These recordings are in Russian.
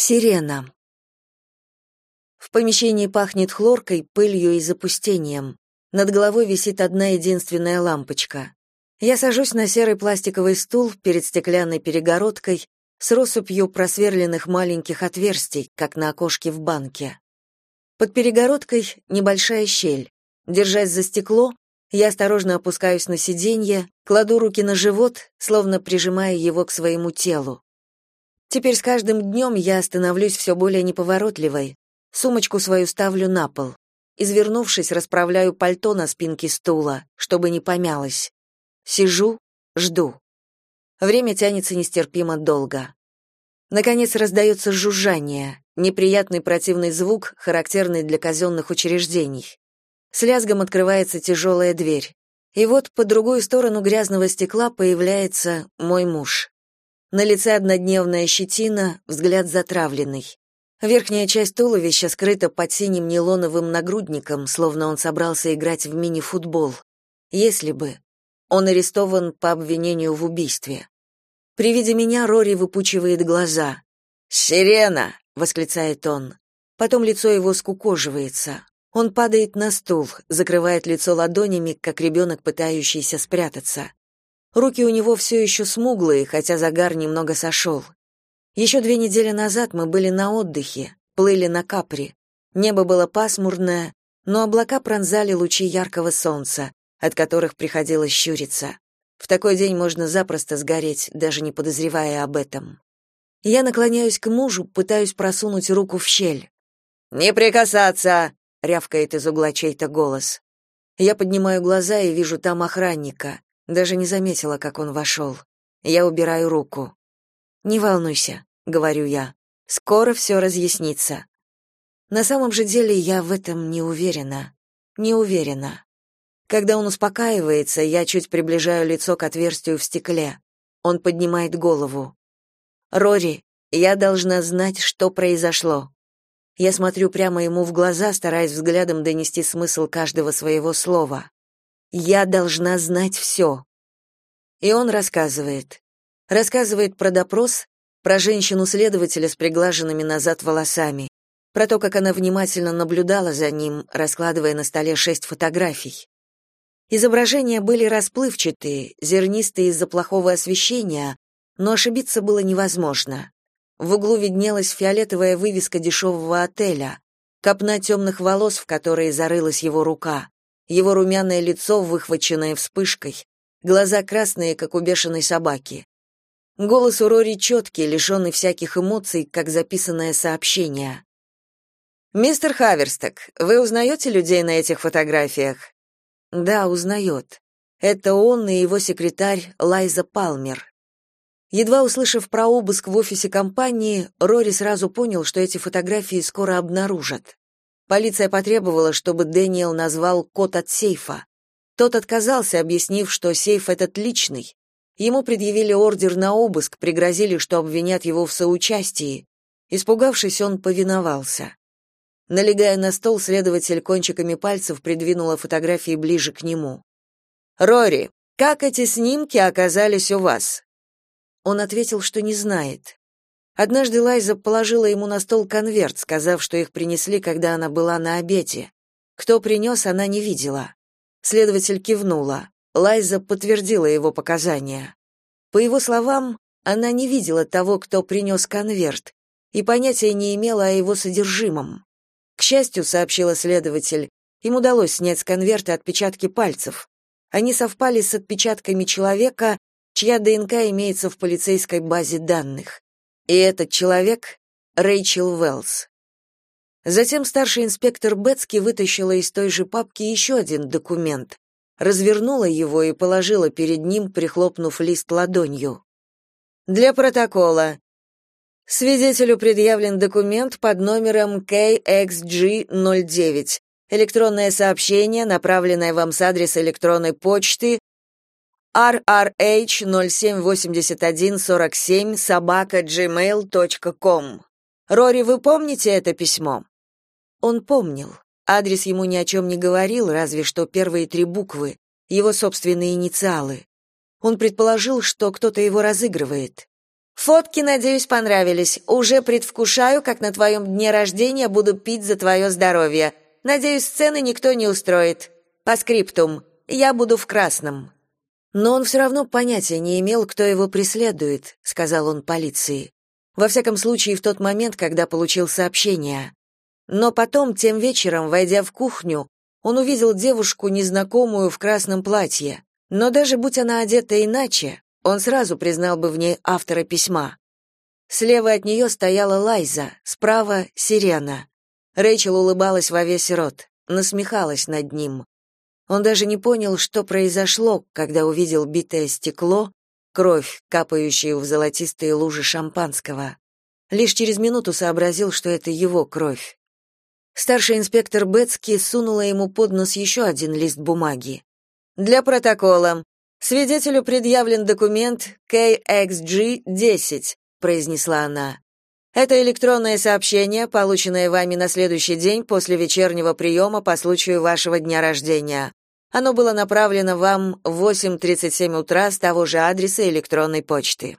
Сирена. В помещении пахнет хлоркой, пылью и запустением. Над головой висит одна единственная лампочка. Я сажусь на серый пластиковый стул перед стеклянной перегородкой с россыпью просверленных маленьких отверстий, как на окошке в банке. Под перегородкой небольшая щель. Держась за стекло, я осторожно опускаюсь на сиденье, кладу руки на живот, словно прижимая его к своему телу. Теперь с каждым днем я становлюсь все более неповоротливой. Сумочку свою ставлю на пол. Извернувшись, расправляю пальто на спинке стула, чтобы не помялось. Сижу, жду. Время тянется нестерпимо долго. Наконец раздается жужжание, неприятный противный звук, характерный для казенных учреждений. С лязгом открывается тяжелая дверь. И вот по другую сторону грязного стекла появляется мой муж. На лице однодневная щетина, взгляд затравленный. Верхняя часть туловища скрыта под синим нейлоновым нагрудником, словно он собрался играть в мини-футбол. Если бы. Он арестован по обвинению в убийстве. При виде меня Рори выпучивает глаза. «Сирена!» — восклицает он. Потом лицо его скукоживается. Он падает на стул, закрывает лицо ладонями, как ребенок, пытающийся спрятаться. Руки у него все еще смуглые, хотя загар немного сошел. Еще две недели назад мы были на отдыхе, плыли на Капри. Небо было пасмурное, но облака пронзали лучи яркого солнца, от которых приходилось щуриться. В такой день можно запросто сгореть, даже не подозревая об этом. Я наклоняюсь к мужу, пытаюсь просунуть руку в щель. «Не прикасаться!» — рявкает из угла чей-то голос. Я поднимаю глаза и вижу там охранника. Даже не заметила, как он вошел. Я убираю руку. «Не волнуйся», — говорю я. «Скоро все разъяснится». На самом же деле я в этом не уверена. Не уверена. Когда он успокаивается, я чуть приближаю лицо к отверстию в стекле. Он поднимает голову. «Рори, я должна знать, что произошло». Я смотрю прямо ему в глаза, стараясь взглядом донести смысл каждого своего слова. Я должна знать все». И он рассказывает. Рассказывает про допрос, про женщину-следователя с приглаженными назад волосами, про то, как она внимательно наблюдала за ним, раскладывая на столе шесть фотографий. Изображения были расплывчатые, зернистые из-за плохого освещения, но ошибиться было невозможно. В углу виднелась фиолетовая вывеска дешевого отеля, копна темных волос, в которые зарылась его рука его румяное лицо, выхваченное вспышкой, глаза красные, как у бешеной собаки. Голос у Рори четкий, лишенный всяких эмоций, как записанное сообщение. «Мистер Хаверсток, вы узнаете людей на этих фотографиях?» «Да, узнает. Это он и его секретарь Лайза Палмер». Едва услышав про обыск в офисе компании, Рори сразу понял, что эти фотографии скоро обнаружат. Полиция потребовала, чтобы Дэниел назвал код от сейфа. Тот отказался, объяснив, что сейф этот личный. Ему предъявили ордер на обыск, пригрозили, что обвинят его в соучастии. Испугавшись, он повиновался. Налегая на стол, следователь кончиками пальцев придвинула фотографии ближе к нему. «Рори, как эти снимки оказались у вас?» Он ответил, что не знает. Однажды Лайза положила ему на стол конверт, сказав, что их принесли, когда она была на обеде. Кто принес, она не видела. Следователь кивнула. Лайза подтвердила его показания. По его словам, она не видела того, кто принес конверт, и понятия не имела о его содержимом. К счастью, сообщила следователь, им удалось снять с конверта отпечатки пальцев. Они совпали с отпечатками человека, чья ДНК имеется в полицейской базе данных. И этот человек — Рэйчел Уэллс. Затем старший инспектор Бетски вытащила из той же папки еще один документ, развернула его и положила перед ним, прихлопнув лист ладонью. «Для протокола. Свидетелю предъявлен документ под номером KXG09. Электронное сообщение, направленное вам с адреса электронной почты rrh078147 собака gmail.com. Рори, вы помните это письмо? Он помнил. Адрес ему ни о чем не говорил, разве что первые три буквы, его собственные инициалы. Он предположил, что кто-то его разыгрывает. Фотки, надеюсь, понравились. Уже предвкушаю, как на твоем дне рождения буду пить за твое здоровье. Надеюсь, сцены никто не устроит. По скриптум. Я буду в красном. Но он все равно понятия не имел, кто его преследует, сказал он полиции. Во всяком случае, в тот момент, когда получил сообщение. Но потом, тем вечером, войдя в кухню, он увидел девушку, незнакомую в красном платье. Но даже будь она одета иначе, он сразу признал бы в ней автора письма. Слева от нее стояла Лайза, справа — Сирена. Рэйчел улыбалась во весь рот, насмехалась над ним. Он даже не понял, что произошло, когда увидел битое стекло, кровь, капающую в золотистые лужи шампанского. Лишь через минуту сообразил, что это его кровь. Старший инспектор Бетски сунула ему под нос еще один лист бумаги. «Для протокола. Свидетелю предъявлен документ KXG-10, произнесла она. Это электронное сообщение, полученное вами на следующий день после вечернего приема по случаю вашего дня рождения. Оно было направлено вам в 8:37 утра с того же адреса электронной почты.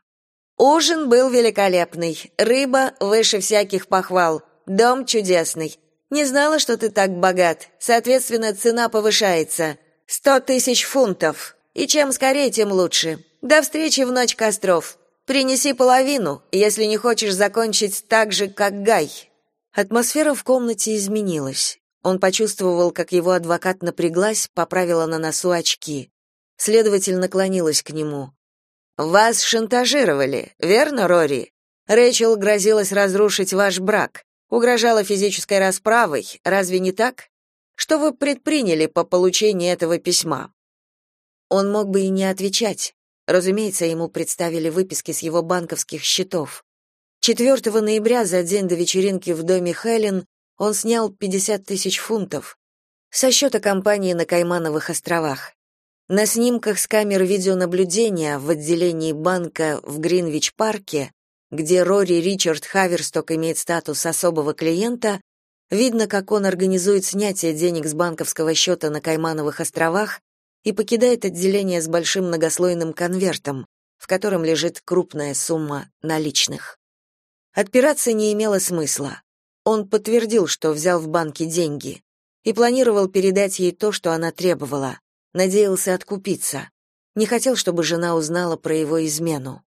Ужин был великолепный. Рыба выше всяких похвал. Дом чудесный. Не знала, что ты так богат. Соответственно, цена повышается. Сто тысяч фунтов. И чем скорее, тем лучше. До встречи в ночь костров. Принеси половину, если не хочешь закончить так же, как Гай. Атмосфера в комнате изменилась. Он почувствовал, как его адвокат напряглась, поправила на носу очки. Следователь наклонилась к нему. Вас шантажировали, верно, Рори? Рэйчел грозилась разрушить ваш брак, угрожала физической расправой, разве не так? Что вы предприняли по получению этого письма? Он мог бы и не отвечать. Разумеется, ему представили выписки с его банковских счетов. 4 ноября, за день до вечеринки в доме Хелен, он снял 50 тысяч фунтов со счета компании на Каймановых островах. На снимках с камер видеонаблюдения в отделении банка в Гринвич-парке, где Рори Ричард Хаверсток имеет статус особого клиента, видно, как он организует снятие денег с банковского счета на Каймановых островах и покидает отделение с большим многослойным конвертом, в котором лежит крупная сумма наличных. Отпираться не имело смысла. Он подтвердил, что взял в банке деньги и планировал передать ей то, что она требовала. Надеялся откупиться. Не хотел, чтобы жена узнала про его измену.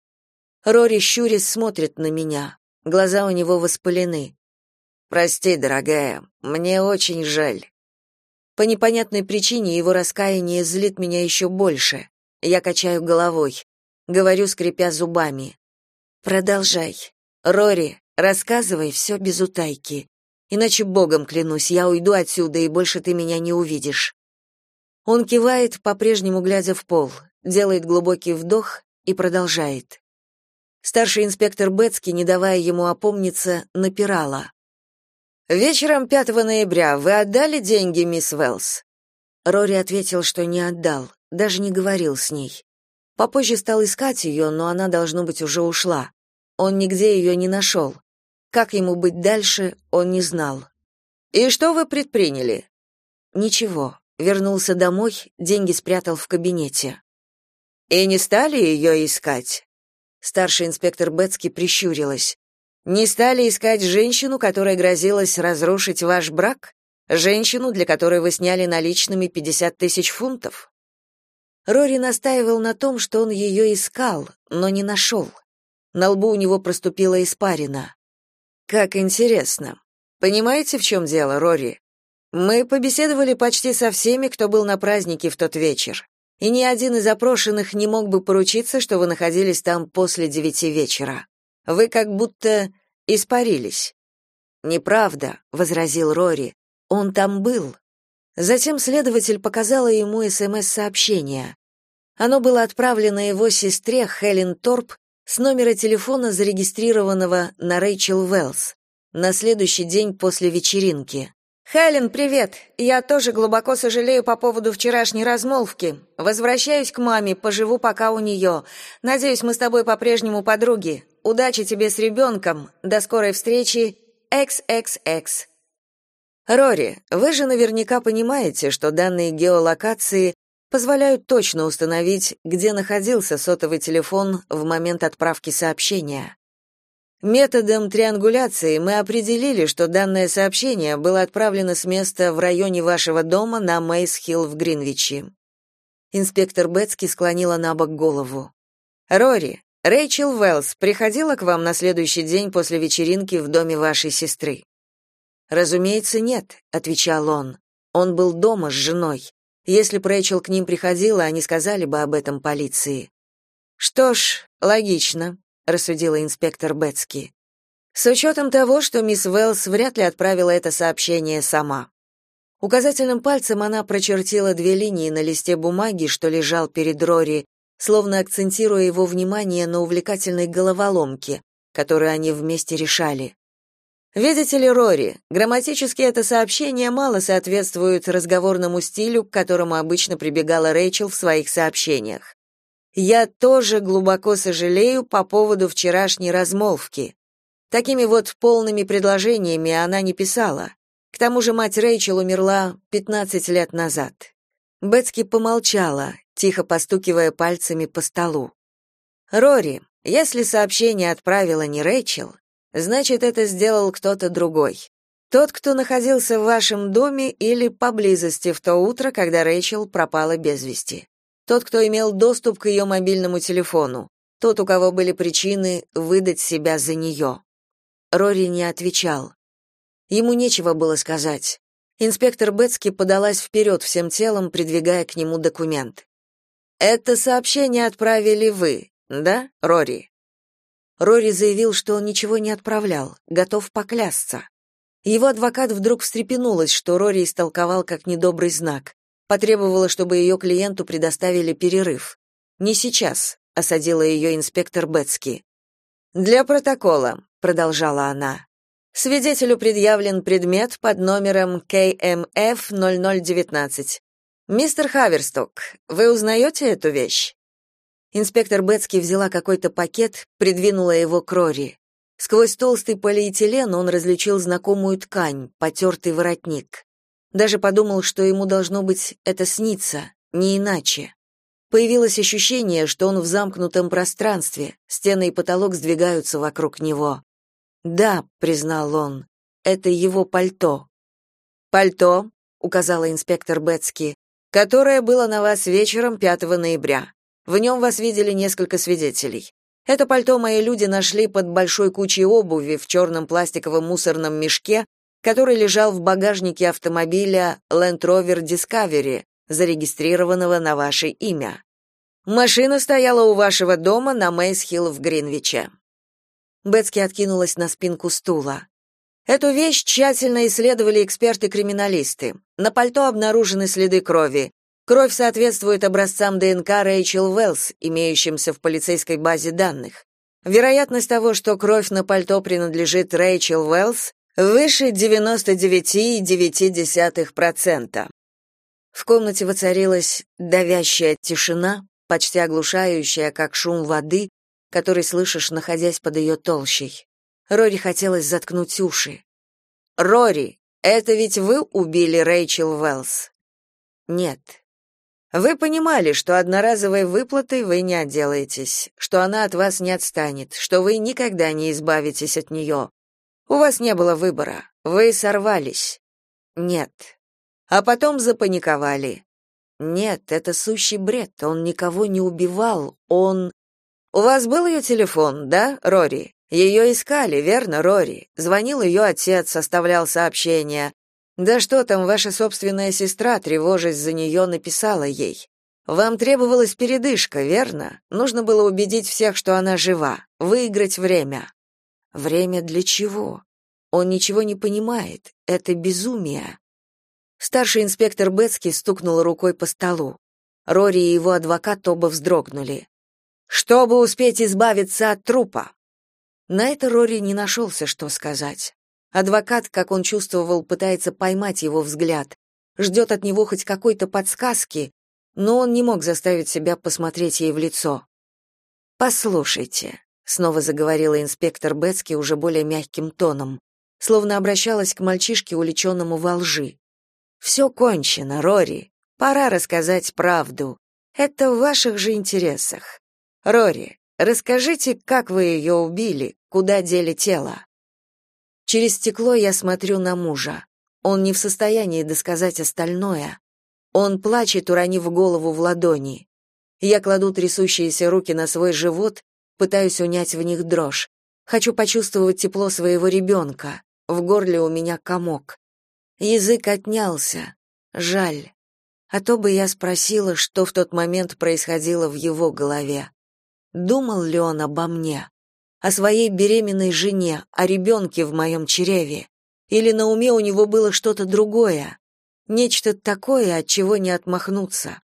Рори щурясь смотрит на меня. Глаза у него воспалены. Прости, дорогая, мне очень жаль. По непонятной причине его раскаяние злит меня еще больше. Я качаю головой, говорю, скрипя зубами. Продолжай. Рори, рассказывай все без утайки. Иначе богом клянусь, я уйду отсюда, и больше ты меня не увидишь. Он кивает, по-прежнему глядя в пол, делает глубокий вдох и продолжает. Старший инспектор Бетски, не давая ему опомниться, напирала. Вечером 5 ноября вы отдали деньги мисс Велс? Рори ответил, что не отдал, даже не говорил с ней. Попозже стал искать ее, но она должно быть уже ушла. Он нигде ее не нашел. Как ему быть дальше, он не знал. И что вы предприняли? Ничего. Вернулся домой, деньги спрятал в кабинете. И не стали ее искать? Старший инспектор Бетски прищурилась. Не стали искать женщину, которая грозилась разрушить ваш брак? Женщину, для которой вы сняли наличными 50 тысяч фунтов? Рори настаивал на том, что он ее искал, но не нашел. На лбу у него проступила испарина. Как интересно. Понимаете, в чем дело, Рори? Мы побеседовали почти со всеми, кто был на празднике в тот вечер. И ни один из опрошенных не мог бы поручиться, что вы находились там после девяти вечера. Вы как будто испарились. Неправда, возразил Рори. Он там был. Затем следователь показала ему СМС-сообщение. Оно было отправлено его сестре Хелен Торп с номера телефона, зарегистрированного на Рэйчел Уэллс, на следующий день после вечеринки. «Хелен, привет! Я тоже глубоко сожалею по поводу вчерашней размолвки. Возвращаюсь к маме, поживу пока у нее. Надеюсь, мы с тобой по-прежнему подруги. Удачи тебе с ребенком. До скорой встречи. XXX. Рори, вы же наверняка понимаете, что данные геолокации позволяют точно установить, где находился сотовый телефон в момент отправки сообщения. Методом триангуляции мы определили, что данное сообщение было отправлено с места в районе вашего дома на Мейс-Хилл в Гринвичи. Инспектор Бетски склонила на бок голову. Рори, Рэйчел Уэллс приходила к вам на следующий день после вечеринки в доме вашей сестры? Разумеется, нет, отвечал он. Он был дома с женой. Если бы Рэйчел к ним приходила, они сказали бы об этом полиции. Что ж, логично, рассудила инспектор Бетски. С учетом того, что мисс Уэллс вряд ли отправила это сообщение сама. Указательным пальцем она прочертила две линии на листе бумаги, что лежал перед Рори, словно акцентируя его внимание на увлекательной головоломке, которую они вместе решали. Видите ли, Рори, грамматически это сообщение мало соответствует разговорному стилю, к которому обычно прибегала Рэйчел в своих сообщениях. Я тоже глубоко сожалею по поводу вчерашней размолвки. Такими вот полными предложениями она не писала. К тому же мать Рэйчел умерла 15 лет назад. Бетски помолчала, тихо постукивая пальцами по столу. Рори, если сообщение отправила не Рэйчел, значит, это сделал кто-то другой. Тот, кто находился в вашем доме или поблизости в то утро, когда Рэйчел пропала без вести. Тот, кто имел доступ к ее мобильному телефону. Тот, у кого были причины выдать себя за нее. Рори не отвечал. Ему нечего было сказать. Инспектор Бетски подалась вперед всем телом, придвигая к нему документ. Это сообщение отправили вы, да, Рори? Рори заявил, что он ничего не отправлял, готов поклясться. Его адвокат вдруг встрепенулась, что Рори истолковал как недобрый знак. Потребовала, чтобы ее клиенту предоставили перерыв. «Не сейчас», — осадила ее инспектор Бетски. «Для протокола», — продолжала она. «Свидетелю предъявлен предмет под номером КМФ 0019. Мистер Хаверсток, вы узнаете эту вещь? Инспектор Бетски взяла какой-то пакет, придвинула его к Рори. Сквозь толстый полиэтилен он различил знакомую ткань, потертый воротник. Даже подумал, что ему должно быть это снится, не иначе. Появилось ощущение, что он в замкнутом пространстве, стены и потолок сдвигаются вокруг него. «Да», — признал он, — «это его пальто». «Пальто», — указала инспектор Бетски, которое было на вас вечером 5 ноября. В нем вас видели несколько свидетелей. Это пальто мои люди нашли под большой кучей обуви в черном пластиковом мусорном мешке, который лежал в багажнике автомобиля Land Rover Discovery, зарегистрированного на ваше имя. Машина стояла у вашего дома на Мейс-Хилл в Гринвиче. Бетски откинулась на спинку стула. Эту вещь тщательно исследовали эксперты-криминалисты. На пальто обнаружены следы крови. Кровь соответствует образцам ДНК Рэйчел Уэллс, имеющимся в полицейской базе данных. Вероятность того, что кровь на пальто принадлежит Рэйчел Уэллс, выше 99,9%. В комнате воцарилась давящая тишина, почти оглушающая, как шум воды, который слышишь, находясь под ее толщей. Рори хотелось заткнуть уши. «Рори, это ведь вы убили Рэйчел Уэллс?» «Нет». «Вы понимали, что одноразовой выплатой вы не отделаетесь, что она от вас не отстанет, что вы никогда не избавитесь от нее. У вас не было выбора, вы сорвались». «Нет». «А потом запаниковали». «Нет, это сущий бред, он никого не убивал, он...» «У вас был ее телефон, да, Рори?» Ее искали, верно, Рори? Звонил ее отец, составлял сообщения. Да что там, ваша собственная сестра, тревожась за нее, написала ей. Вам требовалась передышка, верно? Нужно было убедить всех, что она жива, выиграть время. Время для чего? Он ничего не понимает. Это безумие. Старший инспектор Бетски стукнул рукой по столу. Рори и его адвокат оба вздрогнули. Чтобы успеть избавиться от трупа, на это Рори не нашелся, что сказать. Адвокат, как он чувствовал, пытается поймать его взгляд, ждет от него хоть какой-то подсказки, но он не мог заставить себя посмотреть ей в лицо. «Послушайте», — снова заговорила инспектор Бетски уже более мягким тоном, словно обращалась к мальчишке, уличенному во лжи. «Все кончено, Рори. Пора рассказать правду. Это в ваших же интересах. Рори, расскажите, как вы ее убили, куда дели тело?» Через стекло я смотрю на мужа. Он не в состоянии досказать остальное. Он плачет, уронив голову в ладони. Я кладу трясущиеся руки на свой живот, пытаюсь унять в них дрожь. Хочу почувствовать тепло своего ребенка. В горле у меня комок. Язык отнялся. Жаль. А то бы я спросила, что в тот момент происходило в его голове. Думал ли он обо мне? О своей беременной жене, о ребенке в моем чреве? Или на уме у него было что-то другое? Нечто такое, от чего не отмахнуться.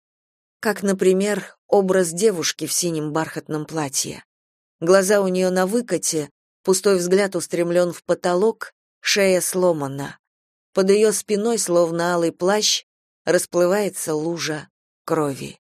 Как, например, образ девушки в синем бархатном платье. Глаза у нее на выкате, пустой взгляд устремлен в потолок, шея сломана. Под ее спиной, словно алый плащ, расплывается лужа крови.